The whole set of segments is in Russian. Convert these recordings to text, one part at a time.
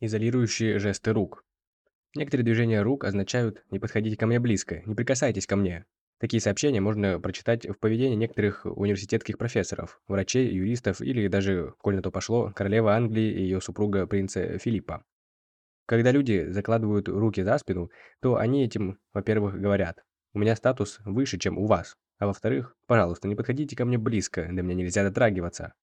Изолирующие жесты рук. Некоторые движения рук означают «не подходите ко мне близко», «не прикасайтесь ко мне». Такие сообщения можно прочитать в поведении некоторых университетских профессоров, врачей, юристов или даже, коль на то пошло, королевы Англии и ее супруга принца Филиппа. Когда люди закладывают руки за спину, то они этим, во-первых, говорят «у меня статус выше, чем у вас», а во-вторых, «пожалуйста, не подходите ко мне близко, до меня нельзя дотрагиваться».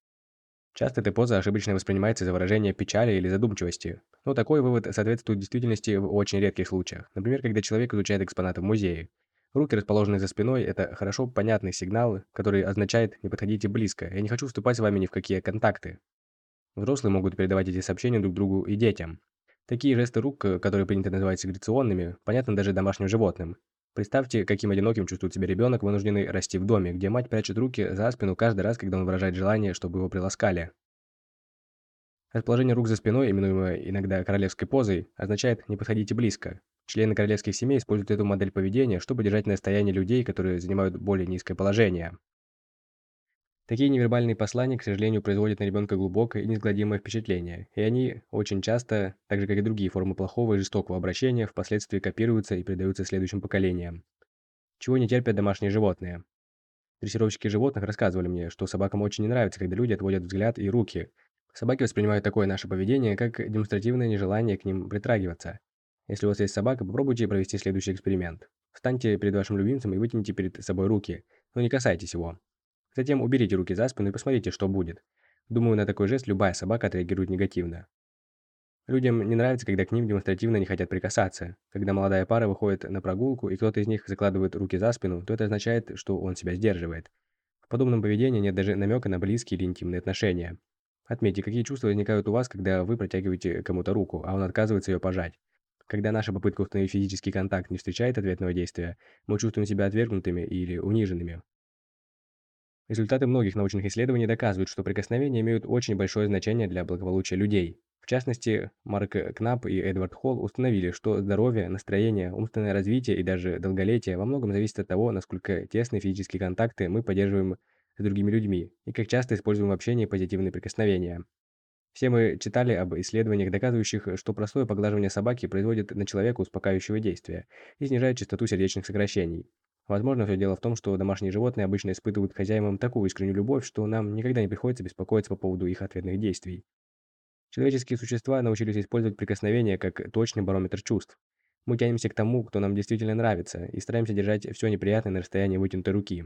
Часто эта поза ошибочно воспринимается за выражение печали или задумчивости, но такой вывод соответствует действительности в очень редких случаях, например, когда человек изучает экспонаты в музее. Руки, расположенные за спиной, это хорошо понятный сигнал, который означает «не подходите близко, я не хочу вступать с вами ни в какие контакты». Взрослые могут передавать эти сообщения друг другу и детям. Такие жесты рук, которые принято называть сегрегационными, понятны даже домашним животным. Представьте, каким одиноким чувствует себя ребенок, вынужденный расти в доме, где мать прячет руки за спину каждый раз, когда он выражает желание, чтобы его приласкали. Расположение рук за спиной, именуемое иногда королевской позой, означает «не подходите близко». Члены королевских семей используют эту модель поведения, чтобы держать на расстоянии людей, которые занимают более низкое положение. Такие невербальные послания, к сожалению, производят на ребенка глубокое и неизгладимое впечатление, и они очень часто, так же как и другие формы плохого и жестокого обращения, впоследствии копируются и передаются следующим поколениям. Чего не терпят домашние животные. Дрессировщики животных рассказывали мне, что собакам очень не нравится, когда люди отводят взгляд и руки. Собаки воспринимают такое наше поведение как демонстративное нежелание к ним притрагиваться. Если у вас есть собака, попробуйте провести следующий эксперимент. Встаньте перед вашим любимцем и вытяните перед собой руки, но не касайтесь его. Затем уберите руки за спину и посмотрите, что будет. Думаю, на такой жест любая собака отреагирует негативно. Людям не нравится, когда к ним демонстративно не хотят прикасаться. Когда молодая пара выходит на прогулку, и кто-то из них закладывает руки за спину, то это означает, что он себя сдерживает. В подобном поведении нет даже намека на близкие или интимные отношения. Отметьте, какие чувства возникают у вас, когда вы протягиваете кому-то руку, а он отказывается ее пожать. Когда наша попытка установить физический контакт не встречает ответного действия, мы чувствуем себя отвергнутыми или униженными. Результаты многих научных исследований доказывают, что прикосновения имеют очень большое значение для благополучия людей. В частности, Марк Кнап и Эдвард Холл установили, что здоровье, настроение, умственное развитие и даже долголетие во многом зависит от того, насколько тесные физические контакты мы поддерживаем с другими людьми и как часто используем в общении позитивные прикосновения. Все мы читали об исследованиях, доказывающих, что простое поглаживание собаки производит на человека успокаивающее действие и снижает частоту сердечных сокращений. Возможно, все дело в том, что домашние животные обычно испытывают к хозяевам такую искреннюю любовь, что нам никогда не приходится беспокоиться по поводу их ответных действий. Человеческие существа научились использовать прикосновения как точный барометр чувств. Мы тянемся к тому, кто нам действительно нравится, и стараемся держать все неприятное на расстоянии вытянутой руки.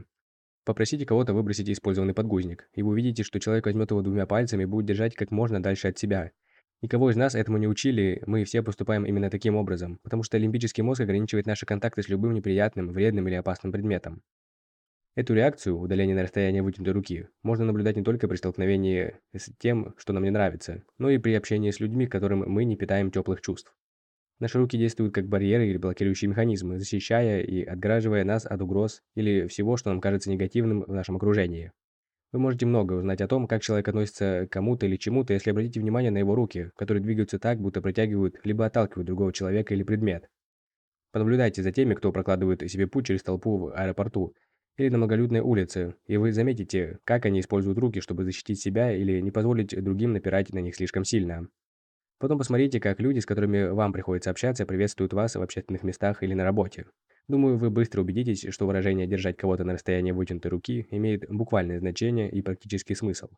Попросите кого-то выбросить использованный подгузник, и вы увидите, что человек возьмет его двумя пальцами и будет держать как можно дальше от себя, Никого из нас этому не учили, мы все поступаем именно таким образом, потому что лимбический мозг ограничивает наши контакты с любым неприятным, вредным или опасным предметом. Эту реакцию, удаление на расстояние вытянутой руки, можно наблюдать не только при столкновении с тем, что нам не нравится, но и при общении с людьми, которым мы не питаем теплых чувств. Наши руки действуют как барьеры или блокирующие механизмы, защищая и отгораживая нас от угроз или всего, что нам кажется негативным в нашем окружении. Вы можете многое узнать о том, как человек относится к кому-то или чему-то, если обратите внимание на его руки, которые двигаются так, будто притягивают либо отталкивают другого человека или предмет. Понаблюдайте за теми, кто прокладывает себе путь через толпу в аэропорту или на многолюдной улице, и вы заметите, как они используют руки, чтобы защитить себя или не позволить другим напирать на них слишком сильно. Потом посмотрите, как люди, с которыми вам приходится общаться, приветствуют вас в общественных местах или на работе. Думаю, вы быстро убедитесь, что выражение «держать кого-то на расстоянии вытянутой руки» имеет буквальное значение и практический смысл.